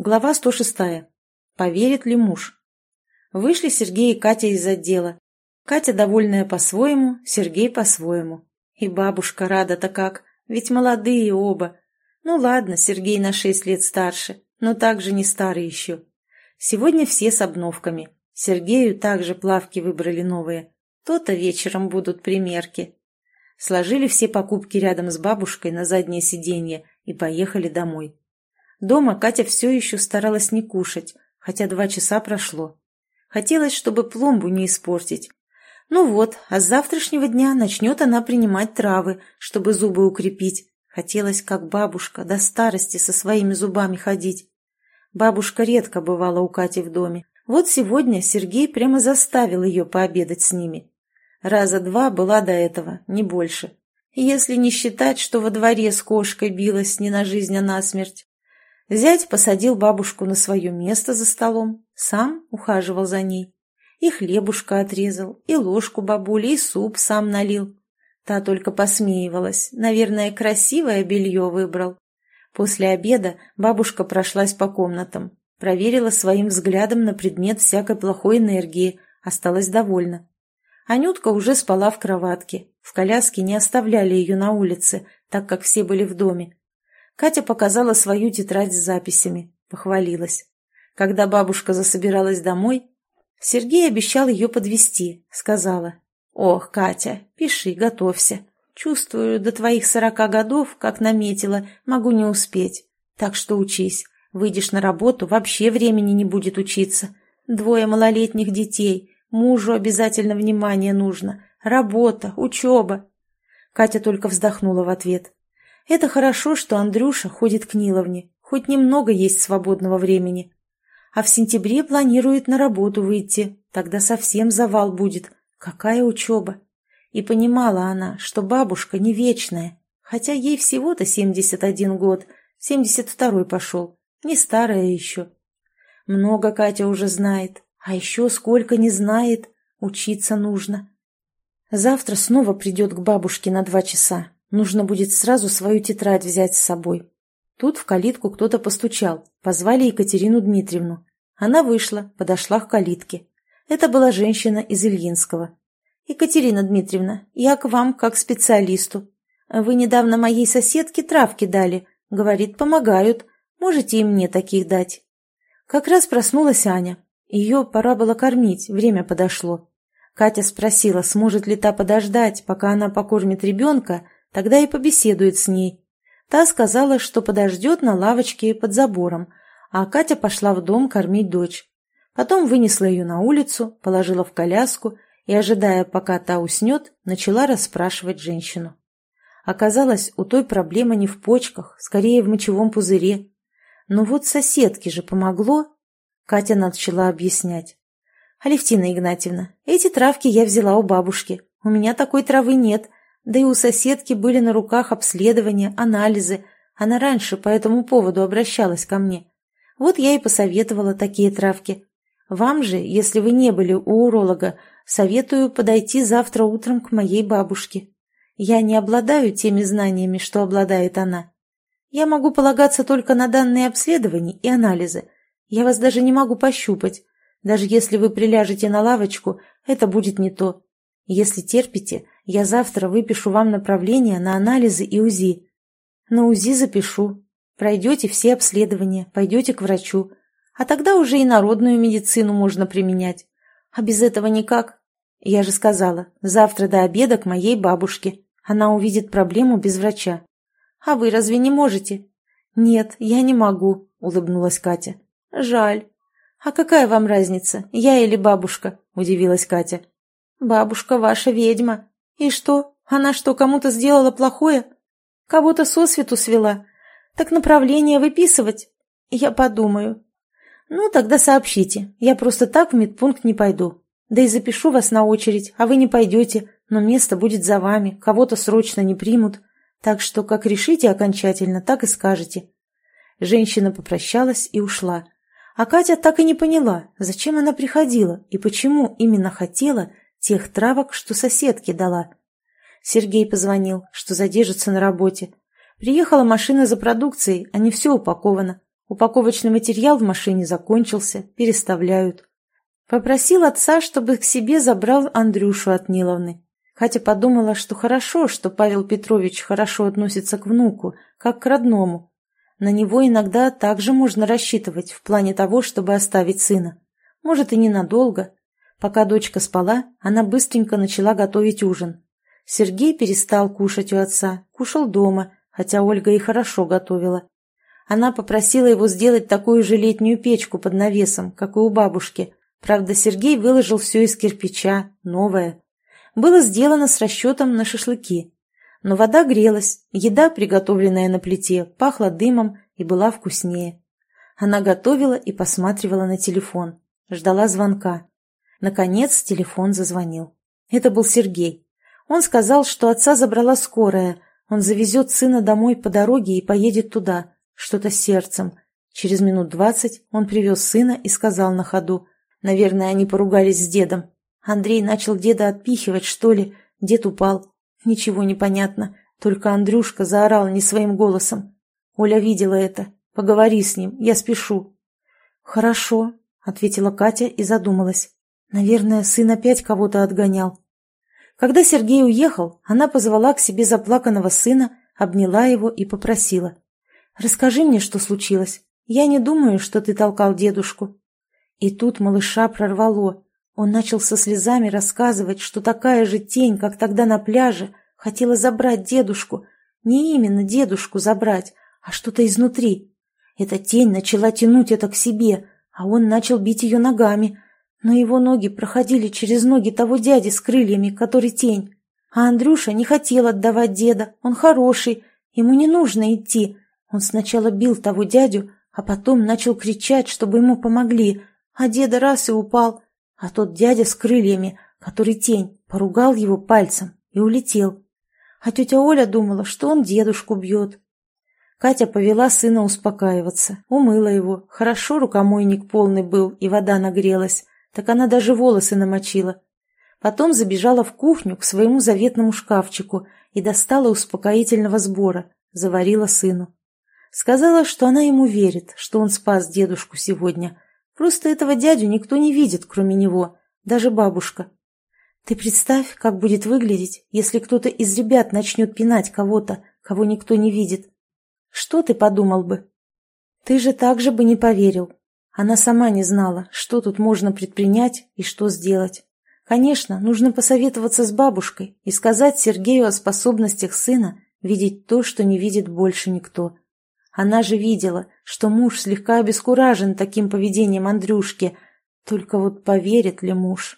Глава 106. Поверит ли муж? Вышли Сергей и Катя из отдела. Катя довольная по-своему, Сергей по-своему. И бабушка рада-то как, ведь молодые оба. Ну ладно, Сергей на шесть лет старше, но также не старый еще. Сегодня все с обновками. Сергею также плавки выбрали новые. То-то вечером будут примерки. Сложили все покупки рядом с бабушкой на заднее сиденье и поехали домой. Дома Катя все еще старалась не кушать, хотя два часа прошло. Хотелось, чтобы пломбу не испортить. Ну вот, а с завтрашнего дня начнет она принимать травы, чтобы зубы укрепить. Хотелось, как бабушка, до старости со своими зубами ходить. Бабушка редко бывала у Кати в доме. Вот сегодня Сергей прямо заставил ее пообедать с ними. Раза два была до этого, не больше. Если не считать, что во дворе с кошкой билась не на жизнь, а на смерть. Зять посадил бабушку на свое место за столом, сам ухаживал за ней. И хлебушка отрезал, и ложку бабули, и суп сам налил. Та только посмеивалась, наверное, красивое белье выбрал. После обеда бабушка прошлась по комнатам, проверила своим взглядом на предмет всякой плохой энергии, осталась довольна. Анютка уже спала в кроватке, в коляске не оставляли ее на улице, так как все были в доме. Катя показала свою тетрадь с записями, похвалилась. Когда бабушка засобиралась домой, Сергей обещал ее подвести, сказала. «Ох, Катя, пиши, готовься. Чувствую, до твоих сорока годов, как наметила, могу не успеть. Так что учись. Выйдешь на работу, вообще времени не будет учиться. Двое малолетних детей, мужу обязательно внимание нужно. Работа, учеба». Катя только вздохнула в ответ. Это хорошо, что Андрюша ходит к Ниловне, хоть немного есть свободного времени. А в сентябре планирует на работу выйти, тогда совсем завал будет. Какая учеба! И понимала она, что бабушка не вечная, хотя ей всего-то 71 год, 72-й пошел, не старая еще. Много Катя уже знает, а еще сколько не знает, учиться нужно. Завтра снова придет к бабушке на два часа, Нужно будет сразу свою тетрадь взять с собой. Тут в калитку кто-то постучал. Позвали Екатерину Дмитриевну. Она вышла, подошла к калитке. Это была женщина из Ильинского. «Екатерина Дмитриевна, я к вам как специалисту. Вы недавно моей соседке травки дали. Говорит, помогают. Можете и мне таких дать?» Как раз проснулась Аня. Ее пора было кормить, время подошло. Катя спросила, сможет ли та подождать, пока она покормит ребенка, Тогда и побеседует с ней. Та сказала, что подождет на лавочке под забором, а Катя пошла в дом кормить дочь. Потом вынесла ее на улицу, положила в коляску и, ожидая, пока та уснет, начала расспрашивать женщину. Оказалось, у той проблема не в почках, скорее в мочевом пузыре. Но вот соседке же помогло. Катя начала объяснять. «Алевтина Игнатьевна, эти травки я взяла у бабушки. У меня такой травы нет, да и у соседки были на руках обследования, анализы. Она раньше по этому поводу обращалась ко мне. Вот я и посоветовала такие травки. Вам же, если вы не были у уролога, советую подойти завтра утром к моей бабушке. Я не обладаю теми знаниями, что обладает она. Я могу полагаться только на данные обследований и анализы. Я вас даже не могу пощупать. Даже если вы приляжете на лавочку, это будет не то. Если терпите, я завтра выпишу вам направление на анализы и УЗИ. На УЗИ запишу. Пройдете все обследования, пойдете к врачу. А тогда уже и народную медицину можно применять. А без этого никак. Я же сказала, завтра до обеда к моей бабушке. Она увидит проблему без врача. А вы разве не можете? Нет, я не могу, улыбнулась Катя. Жаль. А какая вам разница, я или бабушка? Удивилась Катя. Бабушка ваша ведьма, «И что? Она что, кому-то сделала плохое? Кого-то сосвету свела? Так направление выписывать? Я подумаю. Ну, тогда сообщите. Я просто так в медпункт не пойду. Да и запишу вас на очередь, а вы не пойдете, но место будет за вами, кого-то срочно не примут. Так что как решите окончательно, так и скажете». Женщина попрощалась и ушла. А Катя так и не поняла, зачем она приходила и почему именно хотела тех травок, что соседке дала. Сергей позвонил, что задержится на работе. Приехала машина за продукцией, а не все упаковано. Упаковочный материал в машине закончился, переставляют. Попросил отца, чтобы к себе забрал Андрюшу от Ниловны. Хотя подумала, что хорошо, что Павел Петрович хорошо относится к внуку, как к родному. На него иногда также можно рассчитывать в плане того, чтобы оставить сына. Может и ненадолго. Пока дочка спала, она быстренько начала готовить ужин. Сергей перестал кушать у отца, кушал дома, хотя Ольга и хорошо готовила. Она попросила его сделать такую же летнюю печку под навесом, как и у бабушки. Правда, Сергей выложил все из кирпича, новое. Было сделано с расчетом на шашлыки. Но вода грелась, еда, приготовленная на плите, пахла дымом и была вкуснее. Она готовила и посматривала на телефон. Ждала звонка. Наконец телефон зазвонил. Это был Сергей. Он сказал, что отца забрала скорая. Он завезет сына домой по дороге и поедет туда. Что-то с сердцем. Через минут двадцать он привез сына и сказал на ходу. Наверное, они поругались с дедом. Андрей начал деда отпихивать, что ли. Дед упал. Ничего не понятно. Только Андрюшка заорал не своим голосом. Оля видела это. Поговори с ним, я спешу. Хорошо, ответила Катя и задумалась. Наверное, сын опять кого-то отгонял. Когда Сергей уехал, она позвала к себе заплаканного сына, обняла его и попросила. «Расскажи мне, что случилось. Я не думаю, что ты толкал дедушку». И тут малыша прорвало. Он начал со слезами рассказывать, что такая же тень, как тогда на пляже, хотела забрать дедушку. Не именно дедушку забрать, а что-то изнутри. Эта тень начала тянуть это к себе, а он начал бить ее ногами, но его ноги проходили через ноги того дяди с крыльями, который тень. А Андрюша не хотел отдавать деда, он хороший, ему не нужно идти. Он сначала бил того дядю, а потом начал кричать, чтобы ему помогли, а деда раз и упал. А тот дядя с крыльями, который тень, поругал его пальцем и улетел. А тетя Оля думала, что он дедушку бьет. Катя повела сына успокаиваться, умыла его. Хорошо рукомойник полный был, и вода нагрелась так она даже волосы намочила. Потом забежала в кухню к своему заветному шкафчику и достала успокоительного сбора, заварила сыну. Сказала, что она ему верит, что он спас дедушку сегодня. Просто этого дядю никто не видит, кроме него, даже бабушка. Ты представь, как будет выглядеть, если кто-то из ребят начнет пинать кого-то, кого никто не видит. Что ты подумал бы? Ты же так же бы не поверил, она сама не знала, что тут можно предпринять и что сделать. Конечно, нужно посоветоваться с бабушкой и сказать Сергею о способностях сына видеть то, что не видит больше никто. Она же видела, что муж слегка обескуражен таким поведением Андрюшки, только вот поверит ли муж?